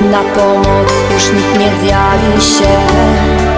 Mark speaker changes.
Speaker 1: Na pomoc już nikt nie zjawi się.